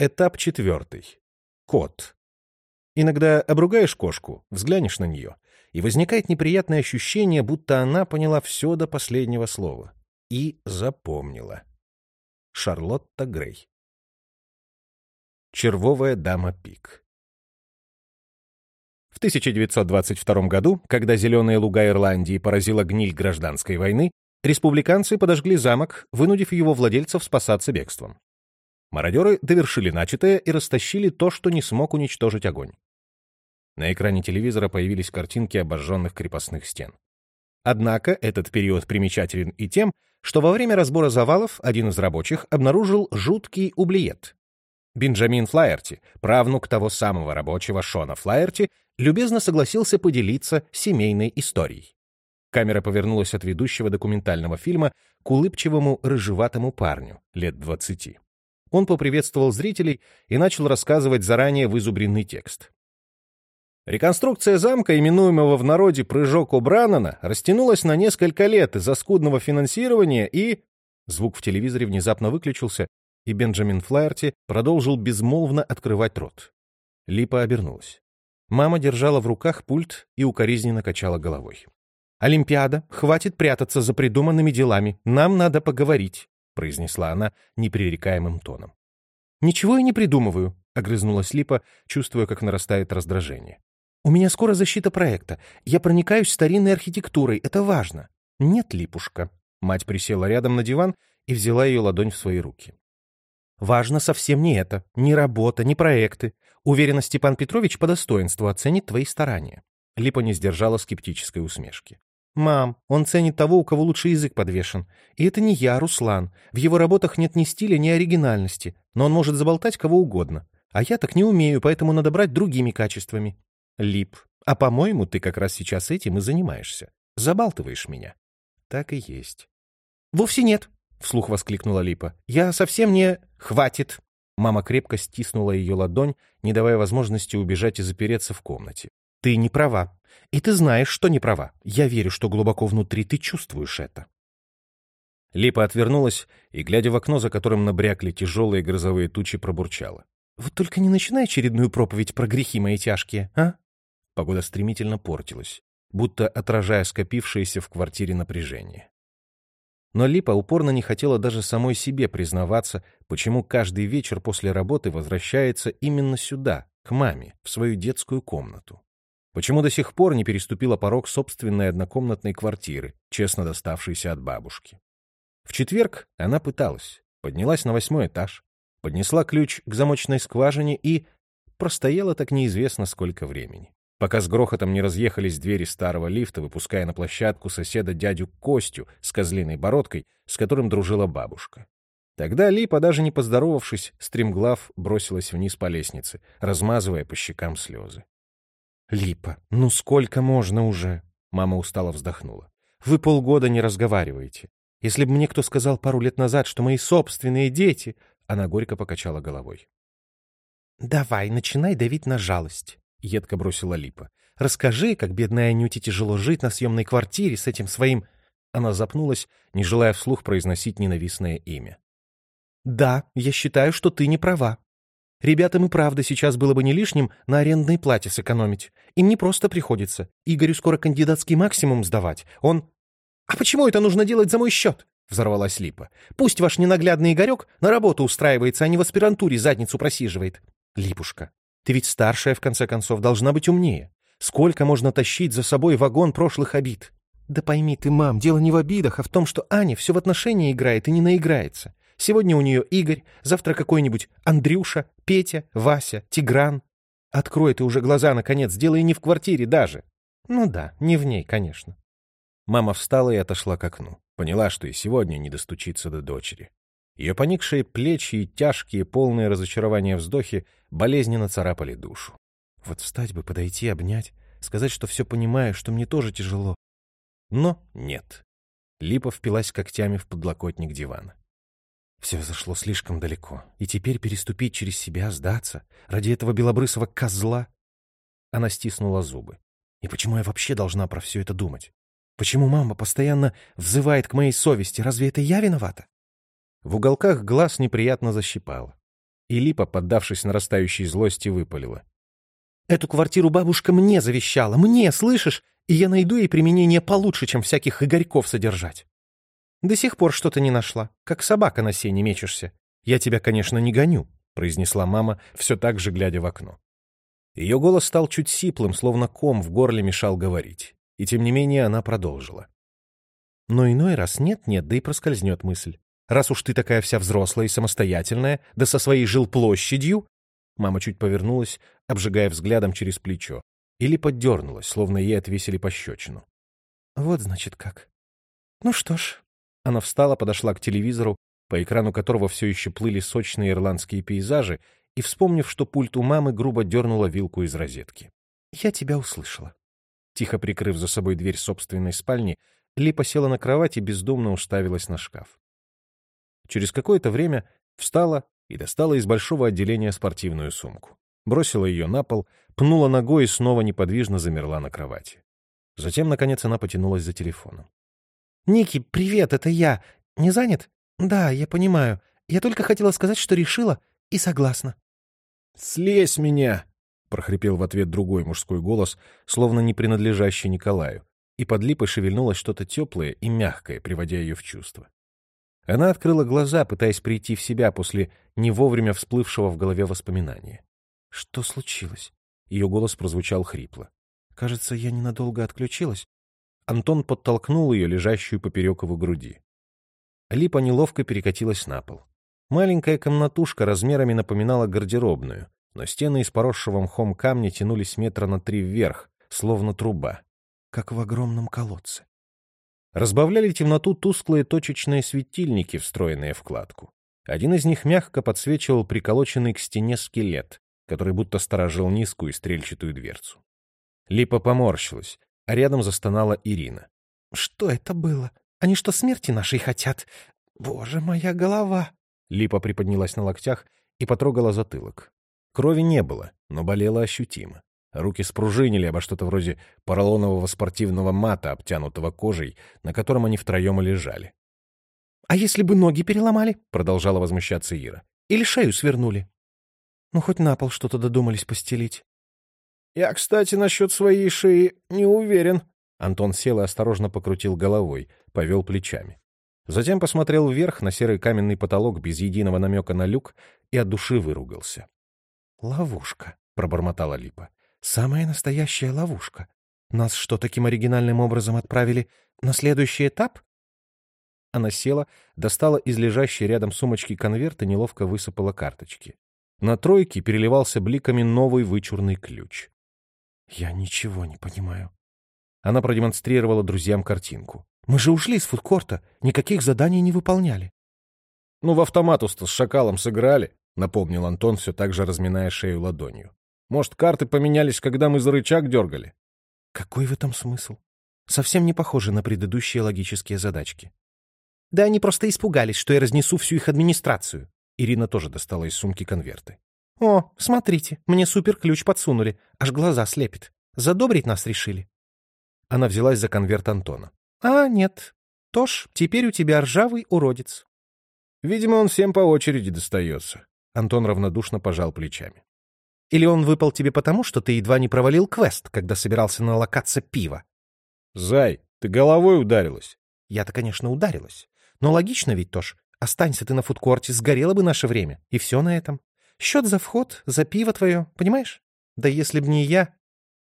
Этап четвертый. Кот. Иногда обругаешь кошку, взглянешь на нее, и возникает неприятное ощущение, будто она поняла все до последнего слова. И запомнила. Шарлотта Грей. Червовая дама Пик. В 1922 году, когда зеленые луга Ирландии поразила гниль гражданской войны, республиканцы подожгли замок, вынудив его владельцев спасаться бегством. Мародеры довершили начатое и растащили то, что не смог уничтожить огонь. На экране телевизора появились картинки обожженных крепостных стен. Однако этот период примечателен и тем, что во время разбора завалов один из рабочих обнаружил жуткий ублиет. Бенджамин Флаерти, правнук того самого рабочего Шона Флаерти, любезно согласился поделиться семейной историей. Камера повернулась от ведущего документального фильма к улыбчивому рыжеватому парню лет двадцати. Он поприветствовал зрителей и начал рассказывать заранее вызубренный текст. Реконструкция замка, именуемого в народе «Прыжок О'Браннона», растянулась на несколько лет из-за скудного финансирования и... Звук в телевизоре внезапно выключился, и Бенджамин Флаерти продолжил безмолвно открывать рот. Липа обернулась. Мама держала в руках пульт и укоризненно качала головой. «Олимпиада, хватит прятаться за придуманными делами. Нам надо поговорить», — произнесла она непререкаемым тоном. «Ничего я не придумываю», — огрызнулась Липа, чувствуя, как нарастает раздражение. У меня скоро защита проекта. Я проникаюсь старинной архитектурой. Это важно. Нет, Липушка. Мать присела рядом на диван и взяла ее ладонь в свои руки. Важно совсем не это. Ни работа, ни проекты. Уверена, Степан Петрович по достоинству оценит твои старания. Липа не сдержала скептической усмешки. «Мам, он ценит того, у кого лучший язык подвешен. И это не я, Руслан. В его работах нет ни стиля, ни оригинальности. Но он может заболтать кого угодно. А я так не умею, поэтому надо брать другими качествами. Лип, а по-моему, ты как раз сейчас этим и занимаешься. Забалтываешь меня. Так и есть. Вовсе нет, вслух воскликнула Липа. Я совсем не... Хватит. Мама крепко стиснула ее ладонь, не давая возможности убежать и запереться в комнате. Ты не права. И ты знаешь, что не права. Я верю, что глубоко внутри ты чувствуешь это. Липа отвернулась и, глядя в окно, за которым набрякли тяжелые грозовые тучи, пробурчала. «Вот только не начинай очередную проповедь про грехи мои тяжкие, а? Погода стремительно портилась, будто отражая скопившееся в квартире напряжение. Но Липа упорно не хотела даже самой себе признаваться, почему каждый вечер после работы возвращается именно сюда, к маме, в свою детскую комнату. Почему до сих пор не переступила порог собственной однокомнатной квартиры, честно доставшейся от бабушки. В четверг она пыталась, поднялась на восьмой этаж, поднесла ключ к замочной скважине и простояла так неизвестно сколько времени пока с грохотом не разъехались двери старого лифта, выпуская на площадку соседа дядю Костю с козлиной бородкой, с которым дружила бабушка. Тогда Липа, даже не поздоровавшись, стремглав бросилась вниз по лестнице, размазывая по щекам слезы. «Липа, ну сколько можно уже?» Мама устало вздохнула. «Вы полгода не разговариваете. Если бы мне кто сказал пару лет назад, что мои собственные дети...» Она горько покачала головой. «Давай, начинай давить на жалость. — едко бросила Липа. «Расскажи, как бедная Анюте тяжело жить на съемной квартире с этим своим...» Она запнулась, не желая вслух произносить ненавистное имя. «Да, я считаю, что ты не права. Ребятам и правда сейчас было бы не лишним на арендной плате сэкономить. Им не просто приходится. Игорю скоро кандидатский максимум сдавать. Он... «А почему это нужно делать за мой счет?» — взорвалась Липа. «Пусть ваш ненаглядный Игорек на работу устраивается, а не в аспирантуре задницу просиживает. Липушка, ты ведь старшая, в конце концов, должна быть умнее. Сколько можно тащить за собой вагон прошлых обид? Да пойми ты, мам, дело не в обидах, а в том, что Аня все в отношении играет и не наиграется. Сегодня у нее Игорь, завтра какой-нибудь Андрюша, Петя, Вася, Тигран. Открой ты уже глаза, наконец, дело и не в квартире даже. Ну да, не в ней, конечно. Мама встала и отошла к окну. Поняла, что и сегодня не достучится до дочери. Ее поникшие плечи и тяжкие, полные разочарования вздохи болезненно царапали душу. Вот встать бы, подойти, обнять, сказать, что все понимаю, что мне тоже тяжело. Но нет. Липа впилась когтями в подлокотник дивана. Все зашло слишком далеко, и теперь переступить через себя, сдаться, ради этого белобрысого козла? Она стиснула зубы. И почему я вообще должна про все это думать? Почему мама постоянно взывает к моей совести? Разве это я виновата? В уголках глаз неприятно защипало. И Липа, поддавшись нарастающей злости, выпалила. «Эту квартиру бабушка мне завещала, мне, слышишь? И я найду ей применение получше, чем всяких Игорьков содержать. До сих пор что-то не нашла, как собака на сене мечешься. Я тебя, конечно, не гоню», — произнесла мама, все так же глядя в окно. Ее голос стал чуть сиплым, словно ком в горле мешал говорить. И тем не менее она продолжила. Но иной раз нет-нет, да и проскользнет мысль. Раз уж ты такая вся взрослая и самостоятельная, да со своей жилплощадью... Мама чуть повернулась, обжигая взглядом через плечо, или поддернулась, словно ей отвесили пощечину. Вот, значит, как. Ну что ж. Она встала, подошла к телевизору, по экрану которого все еще плыли сочные ирландские пейзажи, и, вспомнив, что пульт у мамы, грубо дернула вилку из розетки. «Я тебя услышала». Тихо прикрыв за собой дверь собственной спальни, Липа села на кровать и бездумно уставилась на шкаф. Через какое-то время встала и достала из большого отделения спортивную сумку. Бросила ее на пол, пнула ногой и снова неподвижно замерла на кровати. Затем, наконец, она потянулась за телефоном. «Ники, привет, это я. Не занят?» «Да, я понимаю. Я только хотела сказать, что решила и согласна». «Слезь меня!» — прохрипел в ответ другой мужской голос, словно не принадлежащий Николаю, и под липой шевельнулось что-то теплое и мягкое, приводя ее в чувство. Она открыла глаза, пытаясь прийти в себя после не вовремя всплывшего в голове воспоминания. «Что случилось?» Ее голос прозвучал хрипло. «Кажется, я ненадолго отключилась». Антон подтолкнул ее, лежащую поперек его груди. Липа неловко перекатилась на пол. Маленькая комнатушка размерами напоминала гардеробную, но стены из поросшего мхом камня тянулись метра на три вверх, словно труба, как в огромном колодце. Разбавляли темноту тусклые точечные светильники, встроенные в кладку. Один из них мягко подсвечивал приколоченный к стене скелет, который будто сторожил низкую стрельчатую дверцу. Липа поморщилась, рядом застонала Ирина. — Что это было? Они что, смерти нашей хотят? Боже, моя голова! Липа приподнялась на локтях и потрогала затылок. Крови не было, но болело ощутимо. Руки спружинили обо что-то вроде поролонового спортивного мата, обтянутого кожей, на котором они втроем и лежали. — А если бы ноги переломали? — продолжала возмущаться Ира. — Или шею свернули? Ну, хоть на пол что-то додумались постелить. — Я, кстати, насчет своей шеи не уверен. Антон сел и осторожно покрутил головой, повел плечами. Затем посмотрел вверх на серый каменный потолок без единого намека на люк и от души выругался. — Ловушка, — пробормотала Липа. Самая настоящая ловушка. Нас что, таким оригинальным образом отправили на следующий этап? Она села, достала из лежащей рядом сумочки конверт и неловко высыпала карточки. На тройке переливался бликами новый вычурный ключ. «Я ничего не понимаю». Она продемонстрировала друзьям картинку. «Мы же ушли с фудкорта, никаких заданий не выполняли». «Ну, в автомату-то с шакалом сыграли», — напомнил Антон, все так же разминая шею ладонью. Может, карты поменялись, когда мы за рычаг дергали? Какой в этом смысл? Совсем не похоже на предыдущие логические задачки. Да они просто испугались, что я разнесу всю их администрацию. Ирина тоже достала из сумки конверты. О, смотрите, мне суперключ подсунули, аж глаза слепит. Задобрить нас решили. Она взялась за конверт Антона. А, нет. Тош, теперь у тебя ржавый уродец. Видимо, он всем по очереди достается. Антон равнодушно пожал плечами. Или он выпал тебе потому, что ты едва не провалил квест, когда собирался налокаться пива? Зай, ты головой ударилась. Я-то, конечно, ударилась. Но логично ведь, Тош. Останься ты на фудкорте, сгорело бы наше время. И все на этом. Счет за вход, за пиво твое, понимаешь? Да если б не я...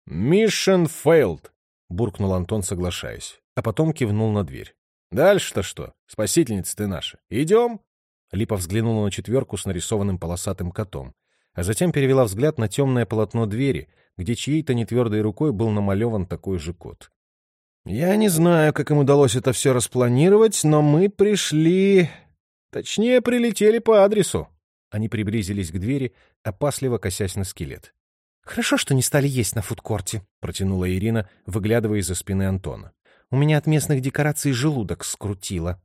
«Mission failed», — буркнул Антон, соглашаясь, а потом кивнул на дверь. «Дальше-то что? Спасительница ты наша. Идем?» Липа взглянула на четверку с нарисованным полосатым котом, а затем перевела взгляд на темное полотно двери, где чьей-то нетвердой рукой был намалеван такой же кот. «Я не знаю, как им удалось это все распланировать, но мы пришли... Точнее, прилетели по адресу». Они приблизились к двери, опасливо косясь на скелет. «Хорошо, что не стали есть на фудкорте», — протянула Ирина, выглядывая из-за спины Антона. «У меня от местных декораций желудок скрутило».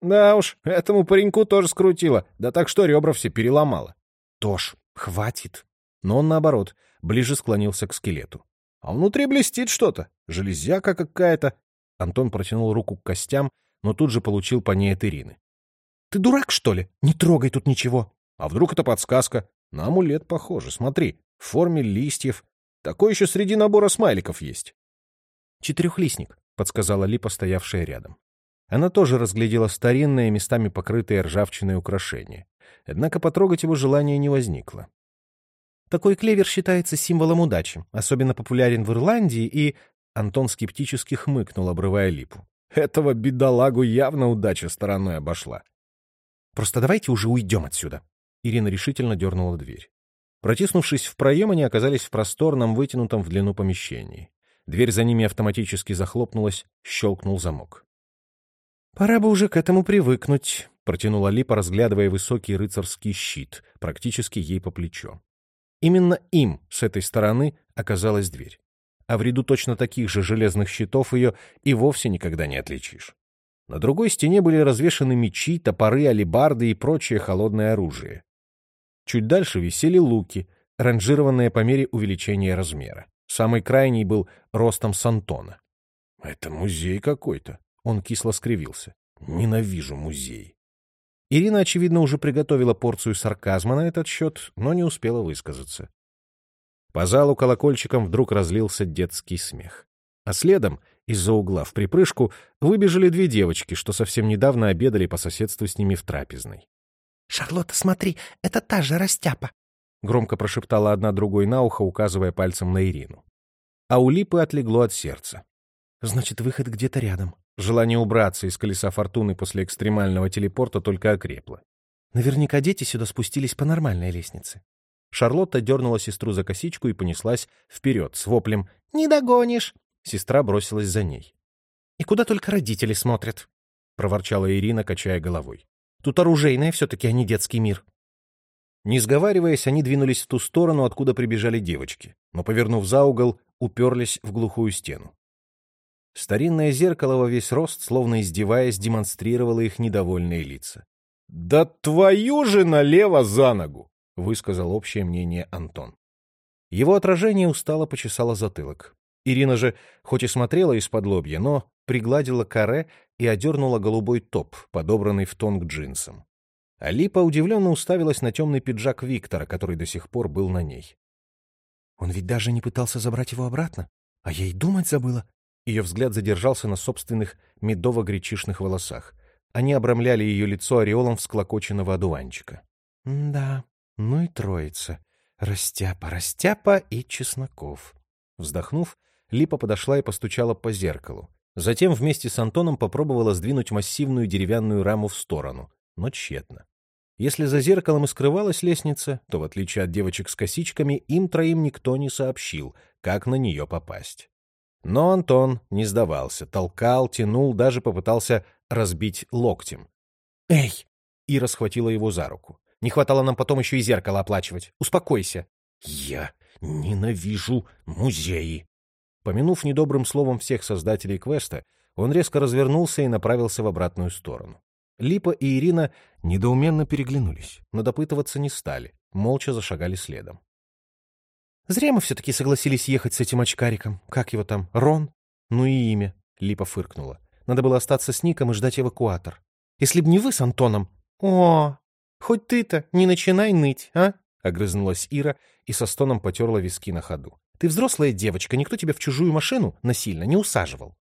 «Да уж, этому пареньку тоже скрутило, да так что ребра все переломало. Тош, хватит. Но он, наоборот, ближе склонился к скелету. А внутри блестит что-то, железяка какая-то. Антон протянул руку к костям, но тут же получил по ней от Ирины. — Ты дурак, что ли? Не трогай тут ничего. А вдруг это подсказка? На амулет похоже, смотри, в форме листьев. Такой еще среди набора смайликов есть. «Четырехлистник», — подсказала Липа, стоявшая рядом. Она тоже разглядела старинное, местами покрытое ржавчиной украшение. Однако потрогать его желания не возникло. Такой клевер считается символом удачи, особенно популярен в Ирландии, и... Антон скептически хмыкнул, обрывая липу. Этого бедолагу явно удача стороной обошла. «Просто давайте уже уйдем отсюда!» Ирина решительно дернула дверь. Протиснувшись в проем, они оказались в просторном, вытянутом в длину помещении. Дверь за ними автоматически захлопнулась, щелкнул замок. «Пора бы уже к этому привыкнуть», — протянула Липа, разглядывая высокий рыцарский щит, практически ей по плечо. Именно им, с этой стороны, оказалась дверь. А в ряду точно таких же железных щитов ее и вовсе никогда не отличишь. На другой стене были развешаны мечи, топоры, алебарды и прочее холодное оружие. Чуть дальше висели луки, ранжированные по мере увеличения размера. Самый крайний был ростом с Антона. «Это музей какой-то», он кисло скривился. «Ненавижу музей». Ирина, очевидно, уже приготовила порцию сарказма на этот счет, но не успела высказаться. По залу колокольчиком вдруг разлился детский смех. А следом, из-за угла в припрыжку, выбежали две девочки, что совсем недавно обедали по соседству с ними в трапезной. «Шарлотта, смотри, это та же растяпа!» — громко прошептала одна другой на ухо, указывая пальцем на Ирину. А у Липы отлегло от сердца. «Значит, выход где-то рядом», Желание убраться из колеса фортуны после экстремального телепорта только окрепло. Наверняка дети сюда спустились по нормальной лестнице. Шарлотта дернула сестру за косичку и понеслась вперед с воплем «Не догонишь!». Сестра бросилась за ней. «И куда только родители смотрят!» — проворчала Ирина, качая головой. «Тут оружейное все-таки, а не детский мир». Не сговариваясь, они двинулись в ту сторону, откуда прибежали девочки, но, повернув за угол, уперлись в глухую стену. Старинное зеркало во весь рост, словно издеваясь, демонстрировало их недовольные лица. «Да твою же налево за ногу!» — высказал общее мнение Антон. Его отражение устало почесало затылок. Ирина же, хоть и смотрела из-под лобья, но пригладила каре и одернула голубой топ, подобранный в тон к джинсам. Алипа удивленно уставилась на темный пиджак Виктора, который до сих пор был на ней. «Он ведь даже не пытался забрать его обратно, а я и думать забыла», ее взгляд задержался на собственных медово-гречишных волосах. Они обрамляли ее лицо ореолом всклокоченного одуванчика. «Да, ну и троица. Растяпа, Растяпа и Чесноков». Вздохнув, Липа подошла и постучала по зеркалу. Затем вместе с Антоном попробовала сдвинуть массивную деревянную раму в сторону, но тщетно. Если за зеркалом и скрывалась лестница, то, в отличие от девочек с косичками, им троим никто не сообщил, как на нее попасть. Но Антон не сдавался, толкал, тянул, даже попытался разбить локтем. «Эй!» — Ира схватила его за руку. «Не хватало нам потом еще и зеркало оплачивать. Успокойся!» «Я ненавижу музеи!» Помянув недобрым словом всех создателей квеста, он резко развернулся и направился в обратную сторону. Липа и Ирина недоуменно переглянулись, но допытываться не стали, молча зашагали следом. Зря мы все-таки согласились ехать с этим очкариком. Как его там? Рон? Ну и имя. Липа фыркнула. Надо было остаться с Ником и ждать эвакуатор. Если б не вы с Антоном... О, хоть ты-то не начинай ныть, а? Огрызнулась Ира и со стоном потерла виски на ходу. Ты взрослая девочка, никто тебя в чужую машину насильно не усаживал.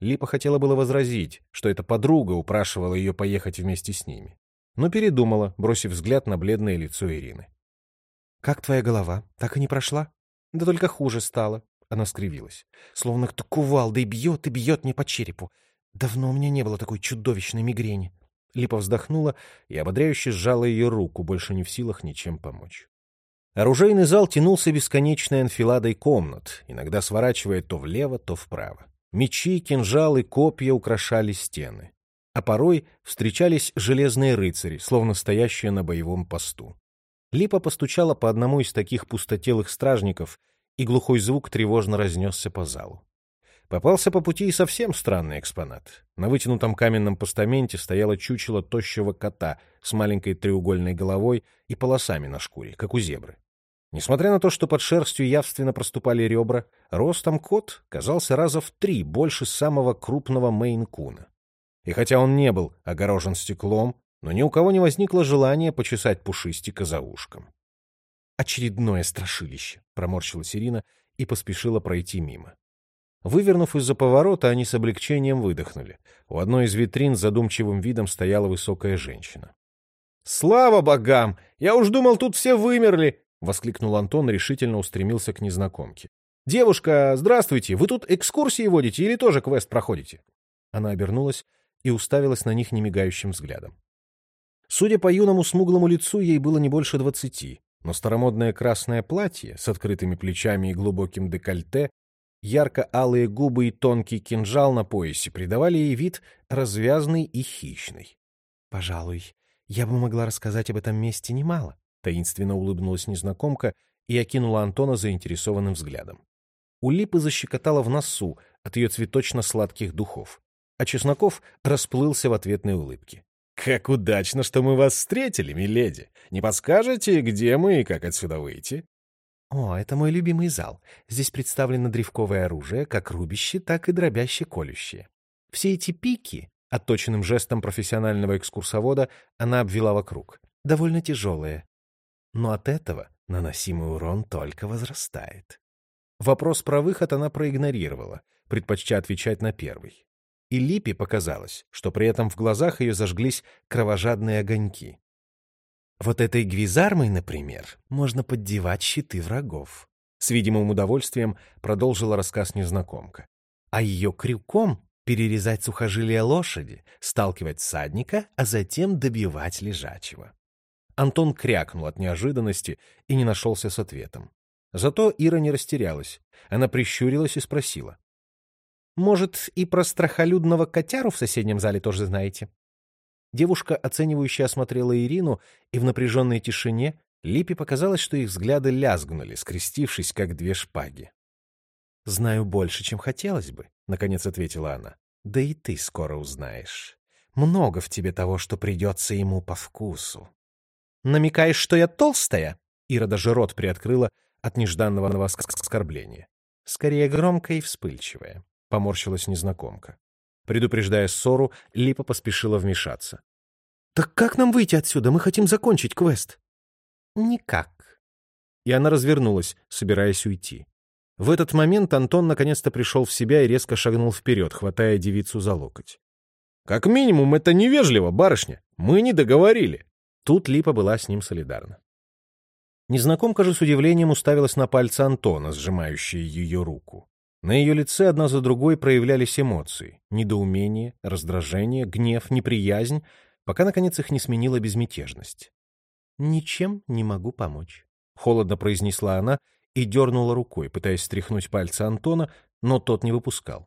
Липа хотела было возразить, что эта подруга упрашивала ее поехать вместе с ними. Но передумала, бросив взгляд на бледное лицо Ирины. «Как твоя голова? Так и не прошла?» «Да только хуже стало». Она скривилась. Словно кто кувалдой бьет и бьет мне по черепу. Давно у меня не было такой чудовищной мигрени. Липа вздохнула и ободряюще сжала ее руку, больше не в силах ничем помочь. Оружейный зал тянулся бесконечной анфиладой комнат, иногда сворачивая то влево, то вправо. Мечи, кинжалы, копья украшали стены. А порой встречались железные рыцари, словно стоящие на боевом посту. Липа постучала по одному из таких пустотелых стражников, и глухой звук тревожно разнесся по залу. Попался по пути и совсем странный экспонат. На вытянутом каменном постаменте стояло чучело тощего кота с маленькой треугольной головой и полосами на шкуре, как у зебры. Несмотря на то, что под шерстью явственно проступали ребра, ростом кот казался раза в три больше самого крупного мейн-куна. И хотя он не был огорожен стеклом, но ни у кого не возникло желания почесать пушистика за ушком. «Очередное страшилище», — проморщилась Ирина и поспешила пройти мимо. Вывернув из-за поворота, они с облегчением выдохнули. У одной из витрин с задумчивым видом стояла высокая женщина. «Слава богам! Я уж думал, тут все вымерли!» — воскликнул Антон, решительно устремился к незнакомке. «Девушка, здравствуйте! Вы тут экскурсии водите или тоже квест проходите?» Она обернулась и уставилась на них немигающим взглядом. Судя по юному смуглому лицу, ей было не больше двадцати, но старомодное красное платье с открытыми плечами и глубоким декольте, ярко-алые губы и тонкий кинжал на поясе придавали ей вид развязный и хищный. «Пожалуй, я бы могла рассказать об этом месте немало», — таинственно улыбнулась незнакомка и окинула Антона заинтересованным взглядом. У Липы защекотала в носу от ее цветочно-сладких духов, а Чесноков расплылся в ответной улыбке. «Как удачно, что мы вас встретили, миледи! Не подскажете, где мы и как отсюда выйти?» «О, это мой любимый зал. Здесь представлено древковое оружие, как рубящее, так и дробяще колющее. Все эти пики, отточенным жестом профессионального экскурсовода, она обвела вокруг, довольно тяжелые. Но от этого наносимый урон только возрастает». Вопрос про выход она проигнорировала, предпочтя отвечать на первый и Липе показалось, что при этом в глазах ее зажглись кровожадные огоньки. Вот этой гвизармой, например, можно поддевать щиты врагов. С видимым удовольствием продолжила рассказ незнакомка. А ее крюком перерезать сухожилия лошади, сталкивать всадника, а затем добивать лежачего. Антон крякнул от неожиданности и не нашелся с ответом. Зато Ира не растерялась. Она прищурилась и спросила. Может, и про страхолюдного котяру в соседнем зале тоже знаете?» Девушка, оценивающе осмотрела Ирину, и в напряженной тишине Липе показалось, что их взгляды лязгнули, скрестившись, как две шпаги. «Знаю больше, чем хотелось бы», — наконец ответила она. «Да и ты скоро узнаешь. Много в тебе того, что придется ему по вкусу». «Намекаешь, что я толстая?» Ира даже рот приоткрыла от нежданного оскорбления. Скорее громкая и вспыльчивая. — поморщилась незнакомка. Предупреждая ссору, Липа поспешила вмешаться. «Так как нам выйти отсюда? Мы хотим закончить квест». «Никак». И она развернулась, собираясь уйти. В этот момент Антон наконец-то пришел в себя и резко шагнул вперед, хватая девицу за локоть. «Как минимум, это невежливо, барышня. Мы не договорили». Тут Липа была с ним солидарна. Незнакомка же с удивлением уставилась на пальцы Антона, сжимающие ее руку. На ее лице одна за другой проявлялись эмоции — недоумение, раздражение, гнев, неприязнь, пока, наконец, их не сменила безмятежность. «Ничем не могу помочь», — холодно произнесла она и дернула рукой, пытаясь стряхнуть пальцы Антона, но тот не выпускал.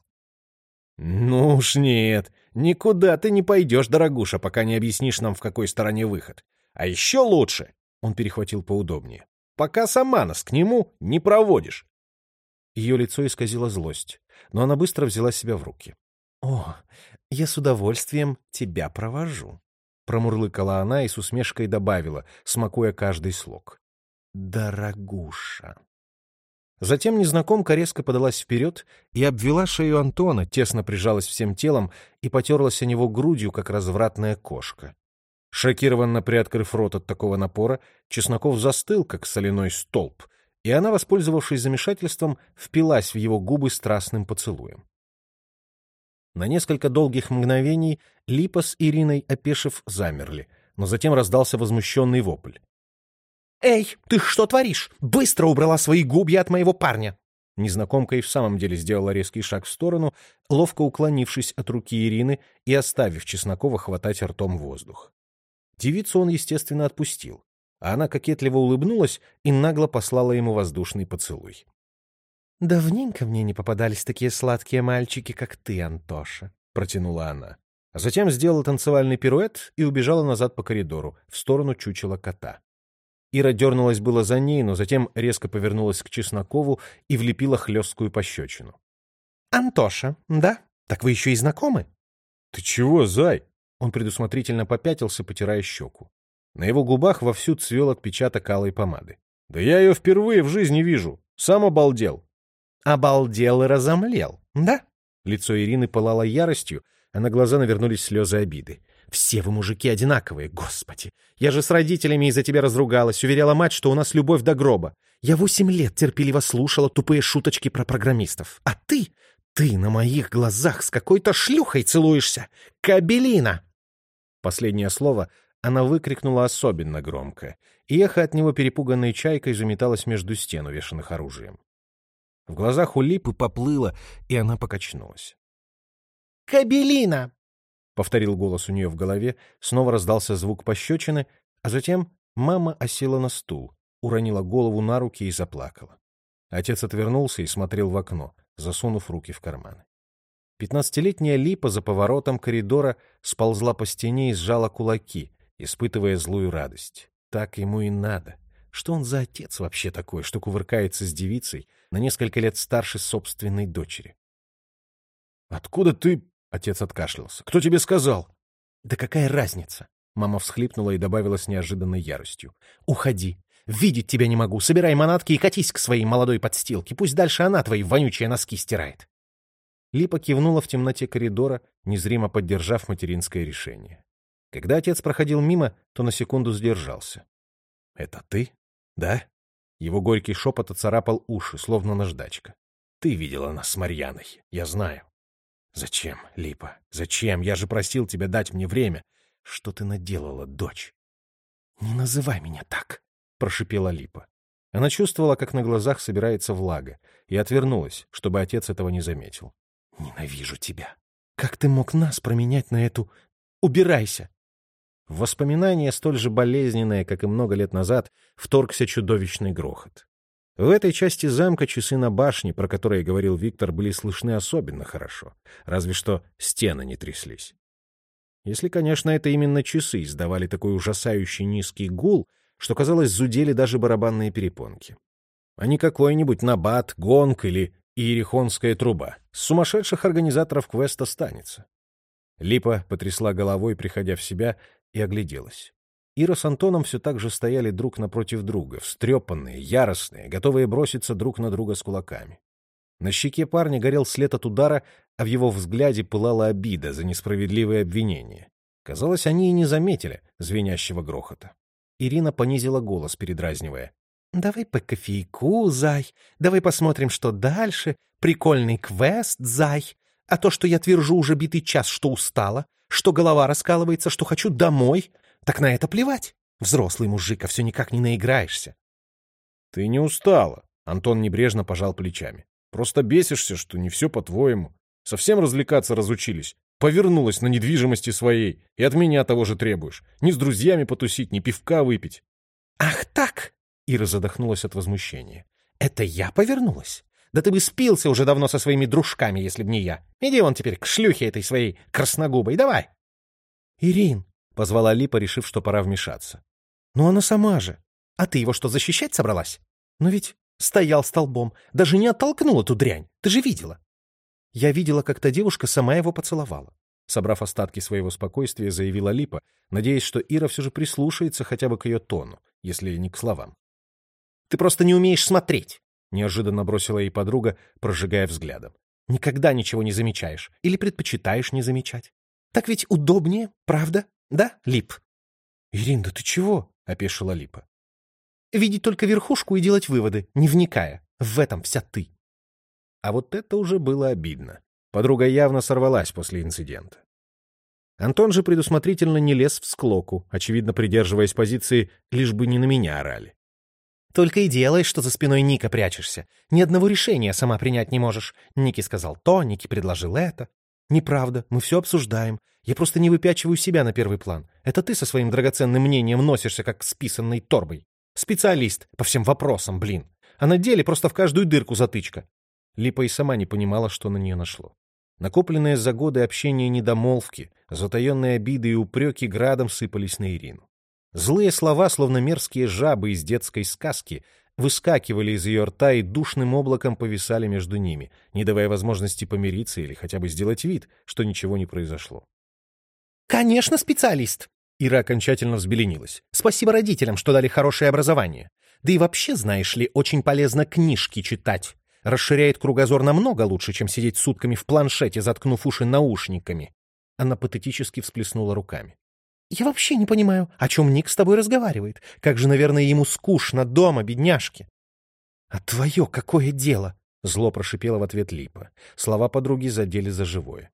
«Ну уж нет, никуда ты не пойдешь, дорогуша, пока не объяснишь нам, в какой стороне выход. А еще лучше!» — он перехватил поудобнее. «Пока сама нас к нему не проводишь. Ее лицо исказило злость, но она быстро взяла себя в руки. «О, я с удовольствием тебя провожу», — промурлыкала она и с усмешкой добавила, смакуя каждый слог. «Дорогуша». Затем незнакомка резко подалась вперед и обвела шею Антона, тесно прижалась всем телом и потерлась о него грудью, как развратная кошка. Шокированно приоткрыв рот от такого напора, Чесноков застыл, как соляной столб, и она, воспользовавшись замешательством, впилась в его губы страстным поцелуем. На несколько долгих мгновений Липа с Ириной, опешив, замерли, но затем раздался возмущенный вопль. «Эй, ты что творишь? Быстро убрала свои губья от моего парня!» Незнакомка и в самом деле сделала резкий шаг в сторону, ловко уклонившись от руки Ирины и оставив Чеснокова хватать ртом воздух. Девицу он, естественно, отпустил а она кокетливо улыбнулась и нагло послала ему воздушный поцелуй. «Давненько мне не попадались такие сладкие мальчики, как ты, Антоша», — протянула она. А затем сделала танцевальный пируэт и убежала назад по коридору, в сторону чучела кота. Ира дернулась было за ней, но затем резко повернулась к Чеснокову и влепила хлесткую пощечину. «Антоша, да? Так вы еще и знакомы?» «Ты чего, зай?» Он предусмотрительно попятился, потирая щеку. На его губах вовсю цвел отпечаток алой помады. «Да я ее впервые в жизни вижу. Сам обалдел». «Обалдел и разомлел, да?» Лицо Ирины пылало яростью, а на глаза навернулись слезы обиды. Все вы, мужики, одинаковые, господи. Я же с родителями из-за тебя разругалась, уверяла мать, что у нас любовь до гроба. Я восемь лет терпеливо слушала тупые шуточки про программистов. А ты, ты на моих глазах с какой-то шлюхой целуешься. Кабелина!» Последнее слово она выкрикнула особенно громко, и эхо от него перепуганной чайкой заметалось между стен, увешанных оружием. В глазах у Липы поплыло, и она покачнулась. «Кабелина!» — повторил голос у нее в голове, снова раздался звук пощечины, а затем мама осела на стул, уронила голову на руки и заплакала. Отец отвернулся и смотрел в окно, засунув руки в карманы. Пятнадцатилетняя Липа за поворотом коридора сползла по стене и сжала кулаки, испытывая злую радость. Так ему и надо. Что он за отец вообще такой, что кувыркается с девицей на несколько лет старше собственной дочери? «Откуда ты...» — отец откашлялся. «Кто тебе сказал?» «Да какая разница?» Мама всхлипнула и добавила с неожиданной яростью. «Уходи. Видеть тебя не могу. Собирай манатки и катись к своей молодой подстилке. Пусть дальше она твои вонючие носки стирает». Липа кивнула в темноте коридора, незримо поддержав материнское решение. Когда отец проходил мимо, то на секунду сдержался. «Это ты? Да?» Его горький шепот оцарапал уши, словно наждачка. «Ты видела нас с Марьяной, я знаю». «Зачем, Липа? Зачем? Я же просил тебя дать мне время. Что ты наделала, дочь?» «Не называй меня так», — прошипела Липа. Она чувствовала, как на глазах собирается влага, и отвернулась, чтобы отец этого не заметил. «Ненавижу тебя! Как ты мог нас променять на эту... Убирайся!» В воспоминания, столь же болезненное, как и много лет назад, вторгся чудовищный грохот. В этой части замка часы на башне, про которые говорил Виктор, были слышны особенно хорошо, разве что стены не тряслись. Если, конечно, это именно часы издавали такой ужасающий низкий гул, что, казалось, зудели даже барабанные перепонки. А не какой-нибудь набат, гонг или иерихонская труба. С сумасшедших организаторов квеста станется. Липа потрясла головой, приходя в себя, и огляделась. Ира с Антоном все так же стояли друг напротив друга, встрепанные, яростные, готовые броситься друг на друга с кулаками. На щеке парня горел след от удара, а в его взгляде пылала обида за несправедливое обвинение. Казалось, они и не заметили звенящего грохота. Ирина понизила голос, передразнивая. «Давай по кофейку, зай. Давай посмотрим, что дальше. Прикольный квест, зай. А то, что я твержу уже битый час, что устала, что голова раскалывается, что хочу домой, так на это плевать. Взрослый мужик, а все никак не наиграешься». «Ты не устала», — Антон небрежно пожал плечами. «Просто бесишься, что не все по-твоему. Совсем развлекаться разучились. Повернулась на недвижимости своей, и от меня того же требуешь. Ни с друзьями потусить, ни пивка выпить». «Ах так!» Ира задохнулась от возмущения. «Это я повернулась? Да ты бы спился уже давно со своими дружками, если б не я. Иди вон теперь к шлюхе этой своей красногубой, давай!» «Ирин!» — позвала Липа, решив, что пора вмешаться. «Ну она сама же. А ты его что, защищать собралась? Ну ведь стоял столбом, даже не оттолкнул эту дрянь. Ты же видела!» Я видела, как та девушка сама его поцеловала. Собрав остатки своего спокойствия, заявила Липа, надеясь, что Ира все же прислушается хотя бы к ее тону, если не к словам. Ты просто не умеешь смотреть!» — неожиданно бросила ей подруга, прожигая взглядом. «Никогда ничего не замечаешь. Или предпочитаешь не замечать. Так ведь удобнее, правда? Да, Лип?» «Ирин, да ты чего?» — опешила Липа. «Видеть только верхушку и делать выводы, не вникая. В этом вся ты». А вот это уже было обидно. Подруга явно сорвалась после инцидента. Антон же предусмотрительно не лез в склоку, очевидно придерживаясь позиции «лишь бы не на меня орали». Только и делай, что за спиной Ника прячешься. Ни одного решения сама принять не можешь. Ники сказал то, Ники предложил это. Неправда, мы все обсуждаем. Я просто не выпячиваю себя на первый план. Это ты со своим драгоценным мнением носишься, как с писанной торбой. Специалист по всем вопросам, блин. А на деле просто в каждую дырку затычка. Липа и сама не понимала, что на нее нашло. Накопленные за годы общения недомолвки, затаенные обиды и упреки градом сыпались на Ирину. Злые слова, словно мерзкие жабы из детской сказки, выскакивали из ее рта и душным облаком повисали между ними, не давая возможности помириться или хотя бы сделать вид, что ничего не произошло. «Конечно, специалист!» Ира окончательно взбеленилась. «Спасибо родителям, что дали хорошее образование. Да и вообще, знаешь ли, очень полезно книжки читать. Расширяет кругозор намного лучше, чем сидеть сутками в планшете, заткнув уши наушниками». Она патетически всплеснула руками. Я вообще не понимаю, о чем Ник с тобой разговаривает. Как же, наверное, ему скучно дома, бедняжки. А твое какое дело? Зло прошипело в ответ Липа. Слова подруги задели за живое.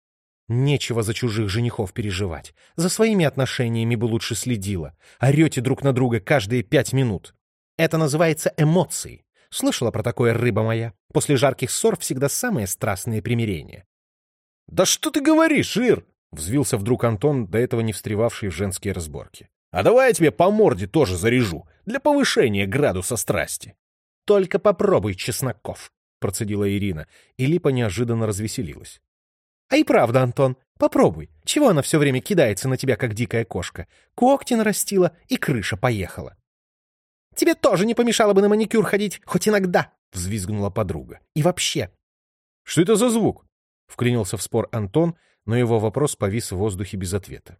Нечего за чужих женихов переживать. За своими отношениями бы лучше следила. Орете друг на друга каждые пять минут. Это называется эмоции. Слышала про такое, рыба моя? После жарких ссор всегда самые страстные примирения. «Да что ты говоришь, Ир?» — взвился вдруг Антон, до этого не встревавший в женские разборки. «А давай я тебе по морде тоже заряжу, для повышения градуса страсти». «Только попробуй, Чесноков», — процедила Ирина, и Липа неожиданно развеселилась. А и правда, Антон, попробуй. Чего она все время кидается на тебя, как дикая кошка? Когти нарастила, и крыша поехала. Тебе тоже не помешало бы на маникюр ходить, хоть иногда, — взвизгнула подруга. И вообще. Что это за звук? — вклинился в спор Антон, но его вопрос повис в воздухе без ответа.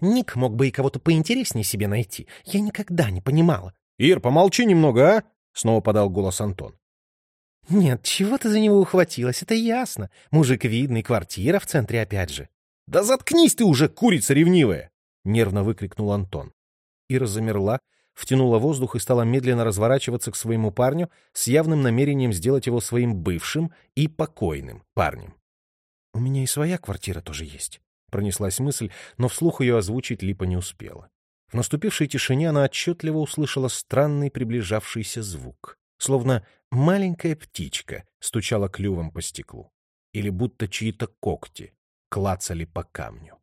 Ник мог бы и кого-то поинтереснее себе найти. Я никогда не понимала. — Ир, помолчи немного, а? — снова подал голос Антон. «Нет, чего ты за него ухватилась, это ясно. Мужик видный, квартира в центре опять же». «Да заткнись ты уже, курица ревнивая!» — нервно выкрикнул Антон. Ира замерла, втянула воздух и стала медленно разворачиваться к своему парню с явным намерением сделать его своим бывшим и покойным парнем. «У меня и своя квартира тоже есть», — пронеслась мысль, но вслух ее озвучить Липа не успела. В наступившей тишине она отчетливо услышала странный приближавшийся звук словно маленькая птичка стучала клювом по стеклу, или будто чьи-то когти клацали по камню.